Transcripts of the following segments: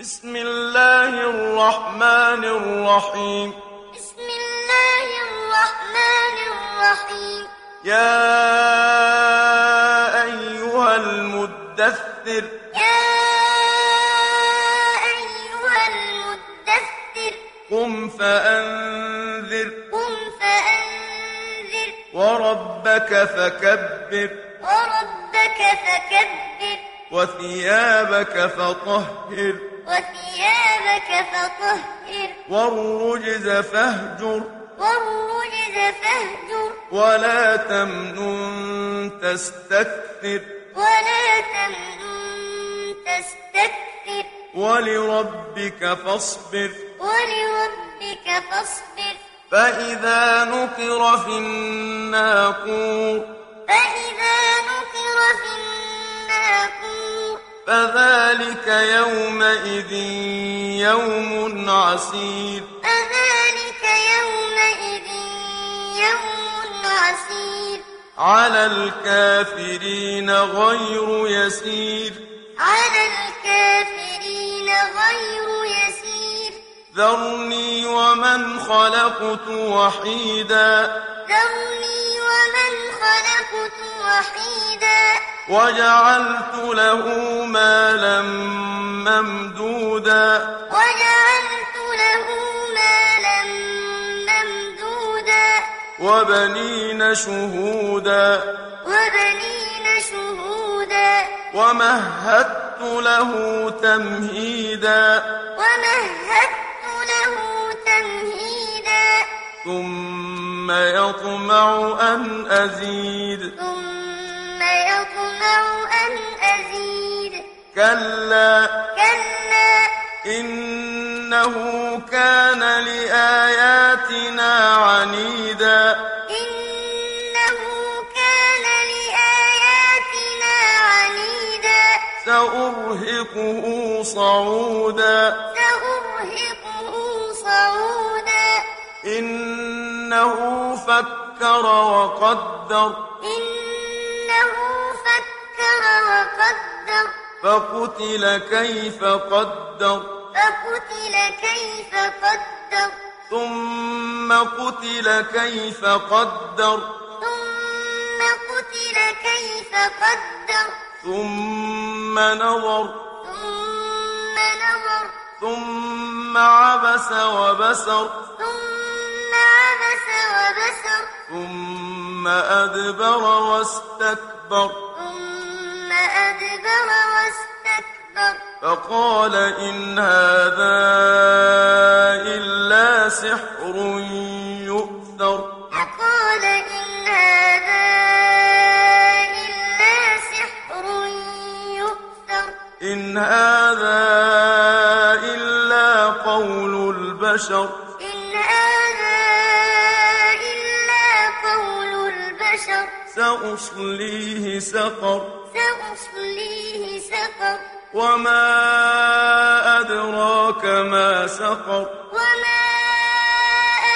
بسم الله الرحمن الرحيم. بسم الله الرحمن الرحيم. يا أيها المدثر. يا أيها المدثر. قم فأنذر. قم فأنذر. وربك فكبر. وربك فكبر. وثيابك فطهر. وثيابك فطهر. والرجز فاهجر. والرجز فاهجر. ولا تمنن تستكثر. ولا تمنن تستكثر. ولربك فاصبر. ولربك فاصبر. فإذا نقر في الناقور. فإذا نقر في الناقور. فذلك يومئذ يوم عسير. فذلك يومئذ يوم عسير. على الكافرين غير يسير. على الكافرين غير يسير. ذرني ومن خلقت وحيدا. ذرني ومن خلقت وحيدا. وجعلت له مالا ممدودا. وجعلت له مالا ممدودا. وبنين شهودا. وبنين شهودا. ومهدت له تمهيدا. ومهدت له تمهيدا. ثم يطمع أن أزيد. ثم يطمع أن أزيد. كلا. كلا. إنه كان لآياتنا عنيدا. إنه كان لآياتنا عنيدا. سأرهقه صعودا. سأرهقه صعودا. إنه فكر وقدر. إنه فكر وقدر. فقتل كيف قدر. فقتل كيف قدر. ثم قتل كيف قدر. ثم قتل كيف قدر. ثم نظر. ثم نظر. ثم عبس وبسر. ثم عبس وبسر ثم أدبر واستكبر. ثم أدبر واستكبر. فقال إن هذا إلا سحر يؤثر. فقال إن هذا إلا سحر يؤثر. إن هذا إلا قول البشر. سأصليه سقر. سأصليه سقر. وما أدراك ما سقر. وما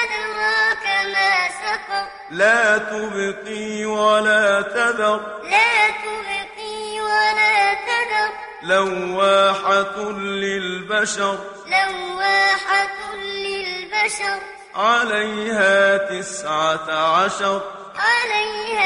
أدراك ما سقر. لا تبقي ولا تذر. لا تبقي ولا تذر. لواحة للبشر. لواحة للبشر. عليها تسعة عشر. عليها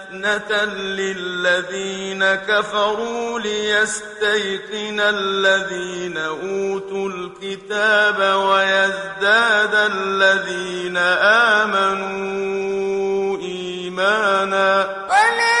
للذين كفروا ليستيقن الذين أوتوا الكتاب ويزداد الذين آمنوا إيمانا. وما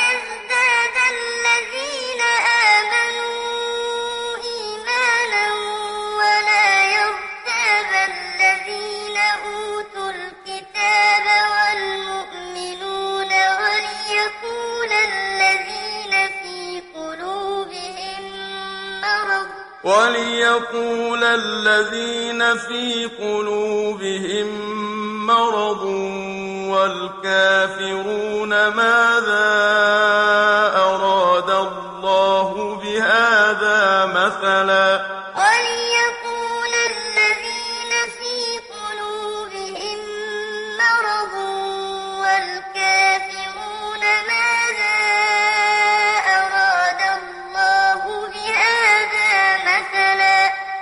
وليقول الذين في قلوبهم مرض والكافرون ماذا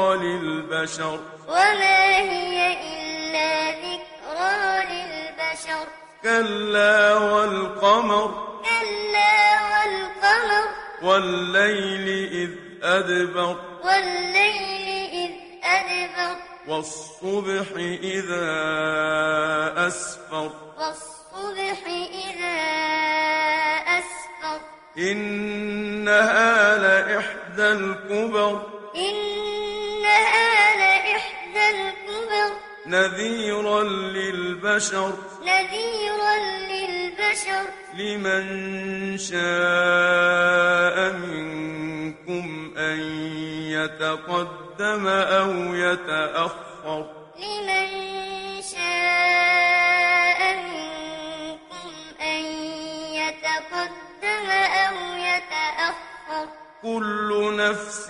ذكرى للبشر. وما هي إلا ذكرى للبشر. كلا والقمر. كلا والقمر. والليل إذ أدبر. والليل إذ أدبر. والصبح إذا أسفر. والصبح إذا أسفر. إنها لإحدى الكبر. للبشر. نذيرا للبشر. لمن شاء منكم أن يتقدم أو يتأخر. لمن شاء منكم أن يتقدم أو يتأخر. كل نفس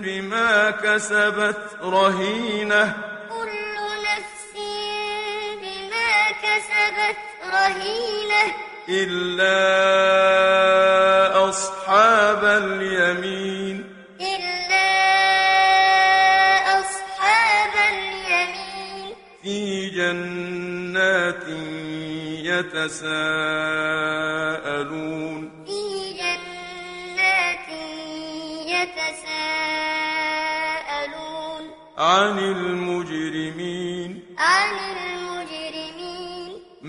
بما كسبت رهينة. كسبت رهينة. إلا أصحاب اليمين. إلا أصحاب اليمين. في جنات يتساءلون. في جنات يتساءلون. عن المجرمين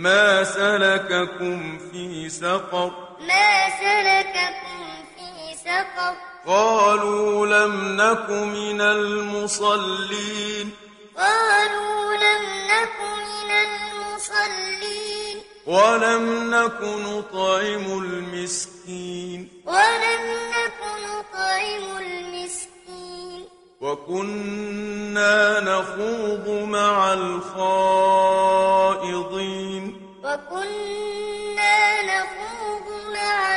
ما سلككم في سقر ما سلككم في سقر قالوا لم نك من المصلين قالوا لم نك من المصلين ولم نك نطعم المسكين ولم نك نطعم المسكين وكنا نخوض مع الخائضين وكنا نخوض مع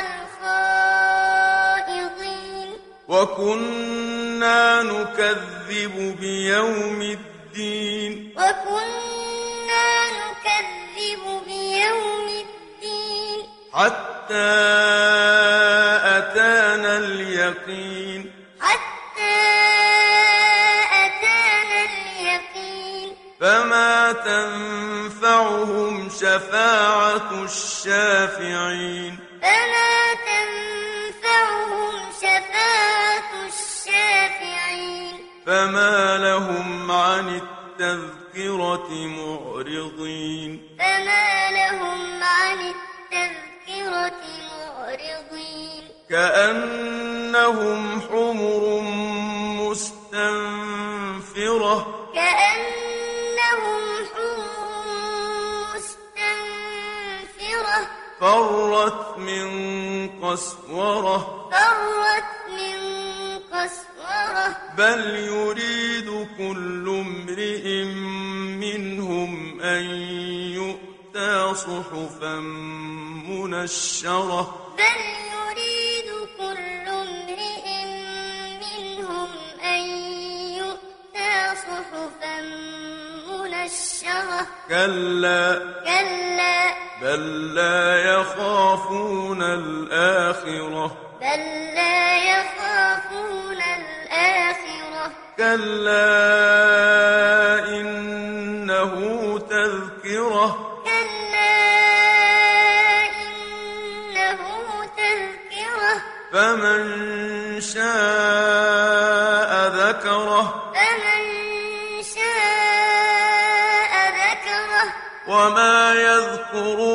الخائضين. وكنا نكذب بيوم الدين. وكنا نكذب بيوم الدين. حتى أتانا اليقين. حتى أتانا اليقين. فما تنفعهم شفاعة الشافعين. فما تنفعهم شفاعة الشافعين. فما لهم عن التذكرة معرضين. فما لهم عن التذكرة معرضين. كأنهم حمر فرت من قسورة. فرت من قسورة. بل يريد كل امرئ منهم أن يؤتى صحفا منشرة. بل يريد كل امرئ منهم أن يؤتى صحفا منشرة منشرة كلا. كلا. بل لا يخافون الآخرة. بل لا يخافون الآخرة. كلا. إنه تذكرة. كلا. إنه تذكرة. فمن شاء يذكرون